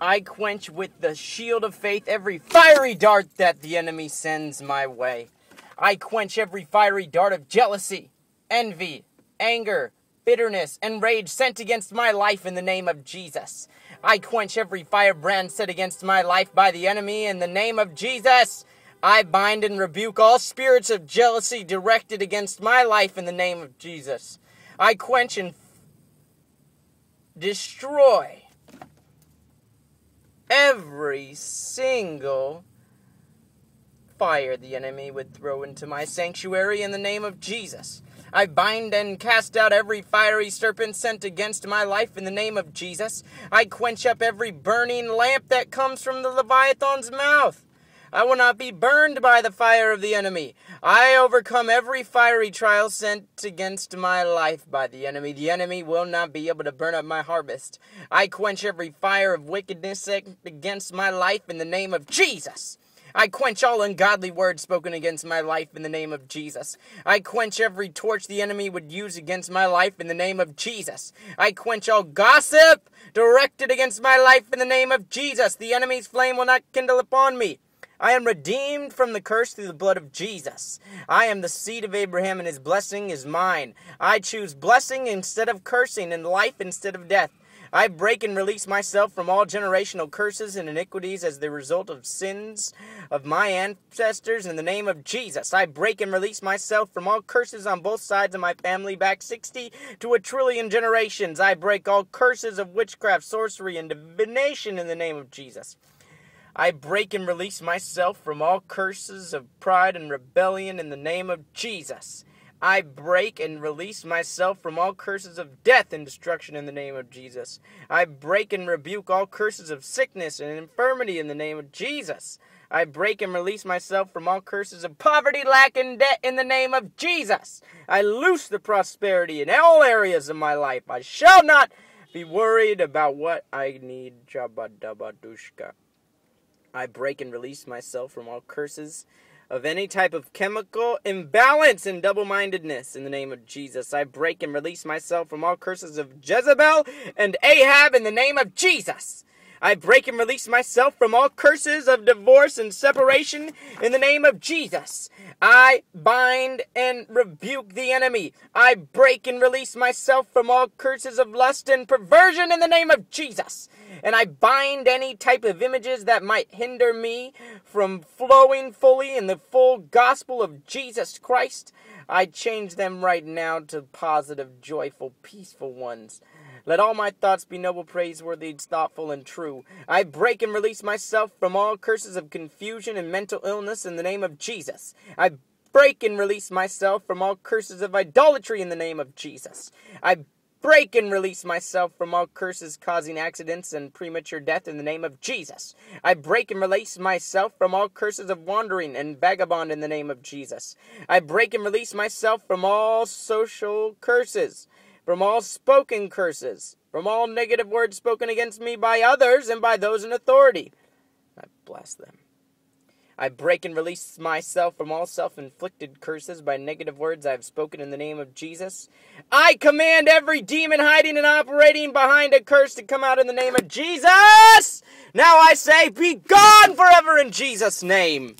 I quench with the shield of faith every fiery dart that the enemy sends my way. I quench every fiery dart of jealousy, envy, anger, bitterness, and rage sent against my life in the name of Jesus. I quench every firebrand set against my life by the enemy in the name of Jesus. I bind and rebuke all spirits of jealousy directed against my life in the name of Jesus. I quench and destroy every single fire the enemy would throw into my sanctuary in the name of Jesus. I bind and cast out every fiery serpent sent against my life in the name of Jesus. I quench up every burning lamp that comes from the Leviathan's mouth. I will not be burned by the fire of the enemy. I overcome every fiery trial sent against my life by the enemy. The enemy will not be able to burn up my harvest. I quench every fire of wickedness against my life in the name of Jesus. I quench all ungodly words spoken against my life in the name of Jesus. I quench every torch the enemy would use against my life in the name of Jesus. I quench all gossip directed against my life in the name of Jesus. The enemy's flame will not kindle upon me. I am redeemed from the curse through the blood of Jesus. I am the seed of Abraham, and his blessing is mine. I choose blessing instead of cursing, and life instead of death. I break and release myself from all generational curses and iniquities as the result of sins of my ancestors in the name of Jesus. I break and release myself from all curses on both sides of my family back 60 to a trillion generations. I break all curses of witchcraft, sorcery, and divination in the name of Jesus. I break and release myself from all curses of pride and rebellion in the name of Jesus. I break and release myself from all curses of death and destruction in the name of Jesus. I break and rebuke all curses of sickness and infirmity in the name of Jesus. I break and release myself from all curses of poverty, lack, and debt in the name of Jesus. I loose the prosperity in all areas of my life. I shall not be worried about what I need. Jabba dabba dushka. I break and release myself from all curses of any type of chemical imbalance and double mindedness in the name of Jesus. I break and release myself from all curses of Jezebel and Ahab in the name of Jesus. I break and release myself from all curses of divorce and separation in the name of Jesus. I bind and rebuke the enemy. I break and release myself from all curses of lust and perversion in the name of Jesus and I bind any type of images that might hinder me from flowing fully in the full gospel of Jesus Christ. I change them right now to positive, joyful, peaceful ones. Let all my thoughts be noble, praiseworthy, thoughtful, and true. I break and release myself from all curses of confusion and mental illness in the name of Jesus. I break and release myself from all curses of idolatry in the name of Jesus. I break and release myself from all curses causing accidents and premature death in the name of Jesus. I break and release myself from all curses of wandering and vagabond in the name of Jesus. I break and release myself from all social curses, from all spoken curses, from all negative words spoken against me by others and by those in authority. I bless them. I break and release myself from all self inflicted curses by negative words I have spoken in the name of Jesus. I command every demon hiding and operating behind a curse to come out in the name of Jesus. Now I say, be gone forever in Jesus' name.